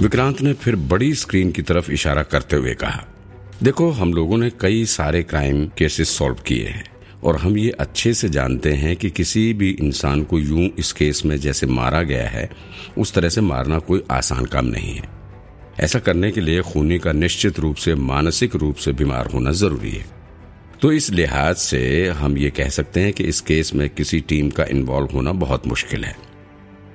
विक्रांत ने फिर बड़ी स्क्रीन की तरफ़ इशारा करते हुए कहा, देखो, हम लोगों ने कई सारे क्राइम केसेस सॉल्व किए हैं और हम ये अच्छे से जानते हैं कि किसी भी इंसान को यूँ इस केस में जैसे मारा गया है, उस तरह से मारना कोई आसान काम नहीं है। ऐसा करने के लिए खूनी का निश्चित रूप से, मानसिक रूप से बीमार होना ज़रूरी है। तो इस लिहाज से हम ये कह सकते हैं कि इस केस में किसी टीम का इन्वॉल्व होना बहुत मुश्किल है।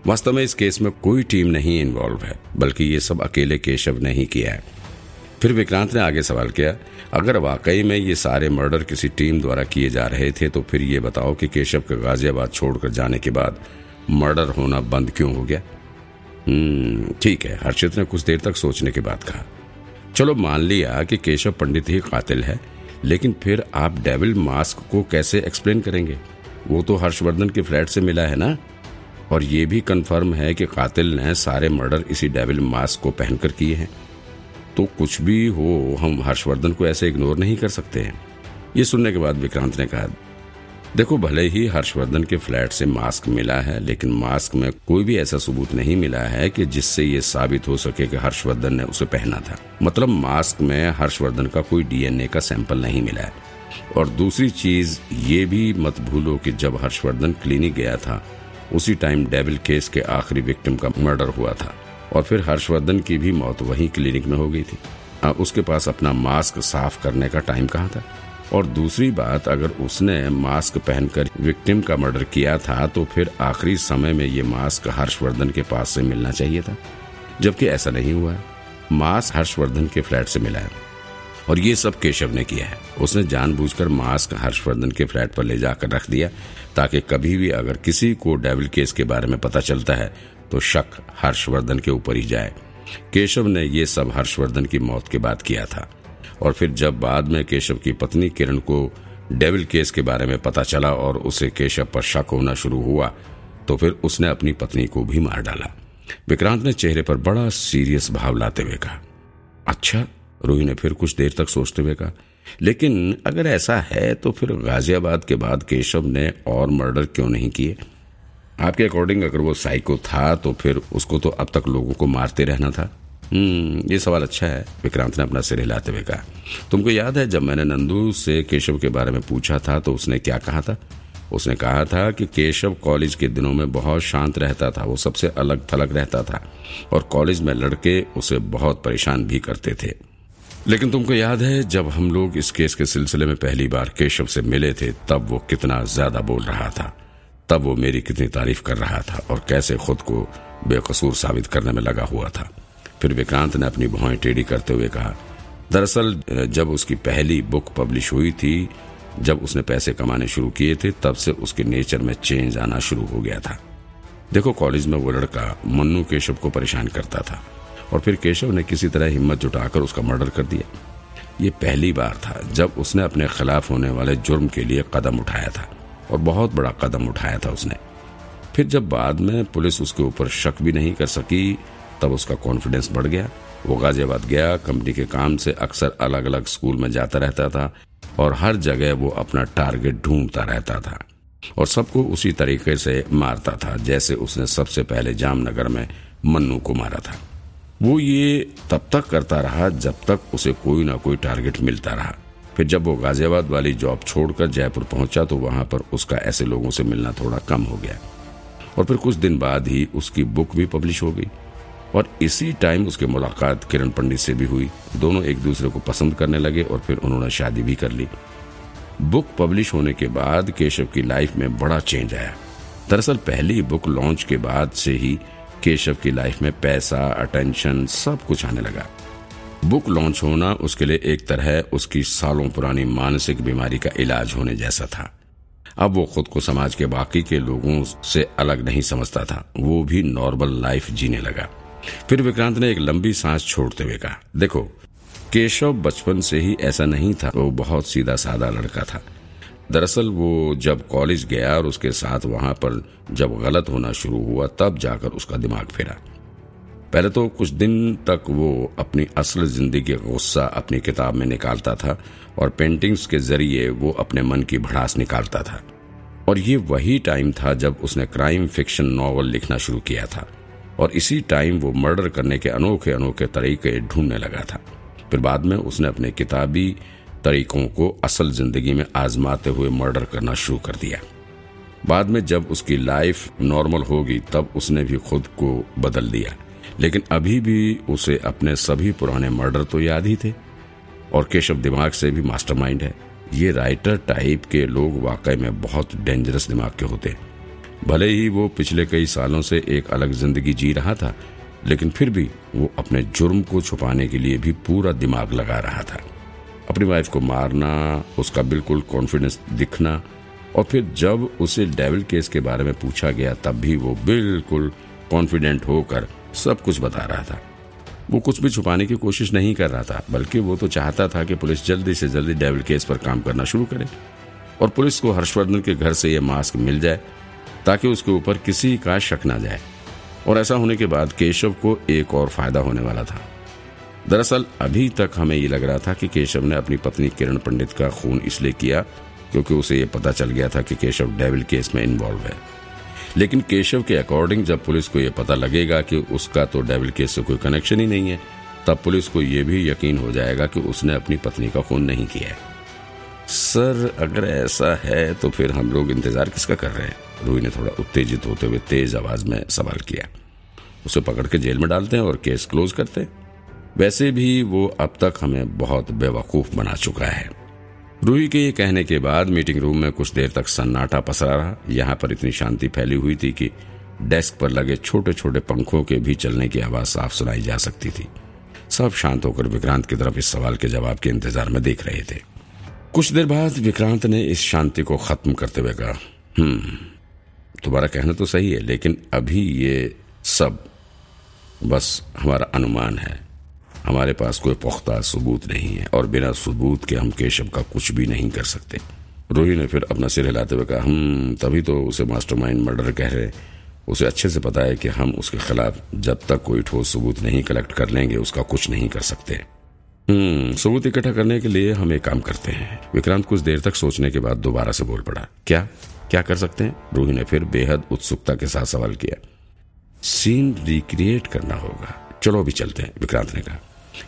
वास्तव में इस केस में कोई टीम नहीं इन्वॉल्व है। बल्कि ये सब अकेले केशव ने ही किया है। फिर विक्रांत ने आगे सवाल किया, अगर वाकई में ये सारे मर्डर किसी टीम द्वारा किए जा रहे थे तो फिर ये बताओ कि केशव का गाजियाबाद छोड़कर जाने के बाद मर्डर होना बंद क्यों हो गया? हम्म ठीक है, हर्षित ने कुछ देर तक सोचने के बाद कहा, चलो मान लिया कि केशव पंडित ही कातिल है, लेकिन फिर आप डेविल मास्क को कैसे एक्सप्लेन करेंगे? वो तो हर्षवर्धन के फ्लैट से मिला है ना? और ये भी कंफर्म है कि कातिल ने सारे मर्डर इसी डेविल मास्क को पहनकर किए हैं। तो कुछ भी हो, हम हर्षवर्धन को ऐसे इग्नोर नहीं कर सकते हैं। ये सुनने के बाद विक्रांत ने कहा, देखो, भले ही हर्षवर्धन के फ्लैट से मास्क मिला है, लेकिन मास्क में कोई भी ऐसा सबूत नहीं मिला है कि जिससे ये साबित हो सके कि हर्षवर्धन ने उसे पहना था। मतलब मास्क में हर्षवर्धन का कोई डीएनए का सैंपल नहीं मिला है। और दूसरी चीज़, ये भी मत भूलो कि जब हर्षवर्धन क्लिनिक गया था उसी टाइम डेविल केस के आखिरी विक्टिम का मर्डर हुआ था और फिर हर्षवर्धन की भी मौत वही क्लिनिक में हो गई थी। आ, उसके पास अपना मास्क साफ़ करने का टाइम कहा था? और दूसरी बात अगर उसने मास्क पहनकर विक्टिम का मर्डर किया था तो फिर आखिरी समय में ये मास्क हर्षवर्धन के पास से मिलना चाहिए था। जबकि ऐसा नहीं हुआ मास्क हर्षवर्धन के फ्लैट से मिला है। और ये सब केशव ने किया है। उसने जानबूझकर मास्क हर्षवर्धन के फ्लैट पर ले जाकर रख दिया, ताकि कभी भी अगर किसी को डेविल केस के बारे में पता चलता है तो शक हर्षवर्धन के ऊपर ही जाए। केशव ने ये सब हर्षवर्धन की मौत के बाद किया था। और फिर जब बाद में केशव की पत्नी किरण को डेविल केस के बारे में पता चला और उसे केशव पर शक होना शुरू हुआ तो फिर उसने अपनी पत्नी को भी मार डाला। विक्रांत ने चेहरे पर बड़ा सीरियस भाव लाते हुए कहा अच्छा रूही ने फिर कुछ देर तक सोचते हुए कहा, लेकिन अगर ऐसा है तो फिर गाजियाबाद के बाद केशव ने और मर्डर क्यों नहीं किए? आपके अकॉर्डिंग अगर वो साइको था तो फिर उसको तो अब तक लोगों को मारते रहना था। हम्म ये सवाल अच्छा है, विक्रांत ने अपना सिर हिलाते हुए कहा। तुमको याद है जब मैंने नंदू से केशव के बारे में पूछा था तो उसने क्या कहा था? उसने कहा था कि केशव कॉलेज के दिनों में बहुत शांत रहता था, वो सबसे अलग थलग रहता था और कॉलेज में लड़के उसे बहुत परेशान भी करते थे। लेकिन तुमको याद है, जब हम लोग इस केस के सिलसिले में पहली बार केशव से मिले थे, तब वो कितना ज़्यादा बोल रहा था। तब वो मेरी कितनी तारीफ़ कर रहा था और कैसे खुद को बेकसूर साबित करने में लगा हुआ था। फिर विक्रांत ने अपनी भौएँ टेढ़ी करते हुए कहा, दरअसल, जब उसकी पहली बुक पब्लिश हुई थी, जब उसने पैसे कमाने शुरू किए थे, तब से उसके नेचर में चेंज आना शुरू हो गया था। देखो, कॉलेज में वो लड़का मन्नू केशव को परेशान करता था। और फिर केशव ने किसी तरह हिम्मत जुटाकर उसका मर्डर कर दिया। ये पहली बार था जब उसने अपने खिलाफ होने वाले जुर्म के लिए कदम उठाया था और बहुत बड़ा कदम उठाया था उसने। फिर जब बाद में पुलिस उसके ऊपर शक भी नहीं कर सकी, तब उसका कॉन्फिडेंस बढ़ गया। वो गाजियाबाद गया कंपनी के काम से अक्सर अलग अलग स्कूल में जाता रहता था और हर जगह वो अपना टारगेट ढूंढता रहता था और सबको उसी तरीके से मारता था, जैसे उसने सबसे पहले जामनगर में मन्नू को मारा था। वो ये तब तक करता रहा जब तक उसे कोई ना कोई टारगेट मिलता रहा। फिर जब वो गाजियाबाद वाली जॉब छोड़कर जयपुर पहुँचा तो वहाँ पर उसका ऐसे लोगों से मिलना थोड़ा कम हो गया। और फिर कुछ दिन बाद ही उसकी बुक भी पब्लिश हो गई। और इसी टाइम उसकी मुलाकात किरण पंडित से भी हुई। दोनों एक दूसरे को पसंद करने लगे और फिर उन्होंने शादी भी कर ली। बुक पब्लिश होने के बाद केशव की लाइफ में बड़ा चेंज आया। दरअसल पहली बुक लॉन्च के बाद से ही केशव की लाइफ में पैसा अटेंशन सब कुछ आने लगा। बुक लॉन्च होना उसके लिए एक तरह उसकी सालों पुरानी मानसिक बीमारी का इलाज होने जैसा था। अब वो खुद को समाज के बाकी के लोगों से अलग नहीं समझता था। वो भी नॉर्मल लाइफ जीने लगा। फिर विक्रांत ने एक लंबी सांस छोड़ते हुए कहा, देखो, केशव बचपन से ही ऐसा नहीं था। वो बहुत सीधा साधा लड़का था। दरअसल वो जब कॉलेज गया और उसके साथ वहाँ पर जब गलत होना शुरू हुआ, तब जाकर उसका दिमाग फिरा। पहले तो कुछ दिन तक वो अपनी असल ज़िंदगी का गुस्सा अपनी किताब में निकालता था और पेंटिंग्स के ज़रिए वो अपने मन की भड़ास निकालता था। और ये वही टाइम था जब उसने क्राइम फिक्शन नॉवल लिखना शुरू किया था और इसी टाइम वो मर्डर करने के अनोखे अनोखे तरीके ढूँढने लगा था। फिर बाद में उसने अपने किताबी तरीकों को असल ज़िंदगी में आजमाते हुए मर्डर करना शुरू कर दिया। बाद में जब उसकी लाइफ नॉर्मल होगी, तब उसने भी खुद को बदल दिया। लेकिन अभी भी उसे अपने सभी पुराने मर्डर तो याद ही थे। और केशव दिमाग से भी मास्टरमाइंड है। ये राइटर टाइप के लोग वाकई में बहुत डेंजरस दिमाग के होते। हैं भले ही वो पिछले कई सालों से एक अलग ज़िंदगी जी रहा था, लेकिन फिर भी वो अपने जुर्म को छुपाने के लिए भी पूरा दिमाग लगा रहा था। अपनी वाइफ को मारना, उसका बिल्कुल कॉन्फिडेंस दिखना, और फिर जब उसे डेविल केस के बारे में पूछा गया, तब भी वो बिल्कुल कॉन्फिडेंट होकर सब कुछ बता रहा था। वो कुछ भी छुपाने की कोशिश नहीं कर रहा था, बल्कि वो तो चाहता था कि पुलिस जल्दी से जल्दी डेविल केस पर काम करना शुरू करे, और पुलिस को हर्षवर्धन के घर से यह मास्क मिल जाए, ताकि उसके ऊपर किसी का शक ना जाए। और ऐसा होने के बाद केशव को एक और फ़ायदा होने वाला था। दरअसल, अभी तक हमें ये लग रहा था कि केशव ने अपनी पत्नी किरण पंडित का खून इसलिए किया क्योंकि उसे ये पता चल गया था कि केशव डेविल केस में इन्वॉल्व है। लेकिन केशव के अकॉर्डिंग जब पुलिस को यह पता लगेगा कि उसका तो डेविल केस से कोई कनेक्शन ही नहीं है, तब पुलिस को यह भी यकीन हो जाएगा कि उसने अपनी पत्नी का खून नहीं किया है। सर, अगर ऐसा है तो फिर हम लोग इंतज़ार किसका कर रहे हैं? रूही ने थोड़ा उत्तेजित होते हुए तेज आवाज़ में सवाल किया। उसे पकड़ के जेल में डालते हैं और केस क्लोज करते हैं। वैसे भी वो अब तक हमें बहुत बेवकूफ़ बना चुका है। रूही के ये कहने के बाद मीटिंग रूम में कुछ देर तक सन्नाटा पसरा रहा। यहाँ पर इतनी शांति फैली हुई थी कि डेस्क पर लगे छोटे छोटे पंखों के भी चलने की आवाज़ साफ़ सुनाई जा सकती थी। सब शांत होकर विक्रांत की तरफ़ इस सवाल के जवाब के इंतज़ार में देख रहे थे। कुछ देर बाद विक्रांत ने इस शांति को खत्म करते हुए कहा हम्म तुम्हारा कहना तो सही है, लेकिन अभी ये सब बस हमारा अनुमान है। हमारे पास कोई पुख्ता सबूत नहीं है और बिना सबूत के हम केशव का कुछ भी नहीं कर सकते। रोही ने फिर अपना सिर हिलाते हुए कहा, हम तभी तो उसे मास्टरमाइंड मर्डर कह रहे उसे अच्छे से पता है कि हम उसके खिलाफ जब तक कोई ठोस सबूत नहीं कलेक्ट कर लेंगे, उसका कुछ नहीं कर सकते। हम्म सबूत इकट्ठा करने के लिए हम एक काम करते हैं। विक्रांत कुछ देर तक सोचने के बाद दोबारा से बोल पड़ा, क्या? क्या कर सकते हैं? रूही ने फिर बेहद उत्सुकता के साथ सवाल किया, सीन रिक्रिएट करना होगा। चलो अभी चलते हैं, विक्रांत ने कहा।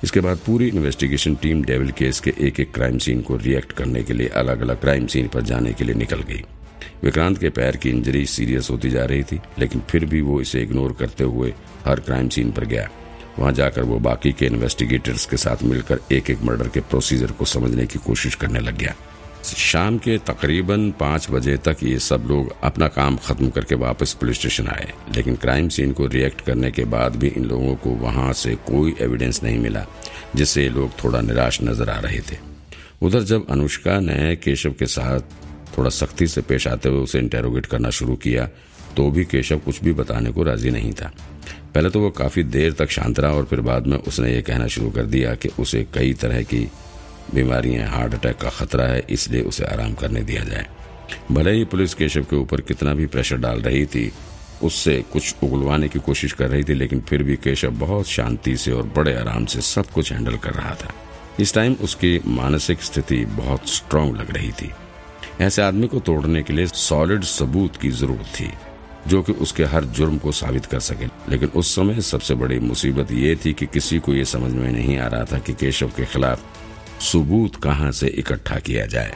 इसके बाद पूरी इन्वेस्टिगेशन टीम डेविल केस के एक एक क्राइम सीन को रिएक्ट करने के लिए अलग अलग क्राइम सीन पर जाने के लिए निकल गई। विक्रांत के पैर की इंजरी सीरियस होती जा रही थी, लेकिन फिर भी वो इसे इग्नोर करते हुए हर क्राइम सीन पर गया। वहाँ जाकर वो बाकी के इन्वेस्टिगेटर्स के साथ मिलकर एक एक मर्डर के प्रोसीजर को समझने की कोशिश करने लग गया। शाम के तकरीबन पाँच बजे तक ये सब लोग अपना काम खत्म करके वापस पुलिस स्टेशन आए, लेकिन क्राइम सीन को रिएक्ट करने के बाद भी इन लोगों को वहाँ से कोई एविडेंस नहीं मिला, जिससे लोग थोड़ा निराश नज़र आ रहे थे। उधर जब अनुष्का ने केशव के साथ थोड़ा सख्ती से पेश आते हुए उसे इंटेरोगेट करना शुरू किया तो भी केशव कुछ भी बताने को राज़ी नहीं था। पहले तो वो काफ़ी देर तक शांत रहा और फिर बाद में उसने ये कहना शुरू कर दिया कि उसे कई तरह की बीमारियाँ, हार्ट अटैक का खतरा है, इसलिए उसे आराम करने दिया जाए। भले ही पुलिस केशव के ऊपर कितना भी प्रेशर डाल रही थी, उससे कुछ उगलवाने की कोशिश कर रही थी, लेकिन फिर भी केशव बहुत शांति से और बड़े आराम से सब कुछ हैंडल कर रहा था। इस टाइम उसकी मानसिक स्थिति बहुत स्ट्रांग लग रही थी। ऐसे आदमी को तोड़ने के लिए सॉलिड सबूत की ज़रूरत थी, जो कि उसके हर जुर्म को साबित कर सके। लेकिन उस समय सबसे बड़ी मुसीबत ये थी कि किसी को ये समझ में नहीं आ रहा था कि केशव के खिलाफ सबूत कहाँ से इकट्ठा किया जाए।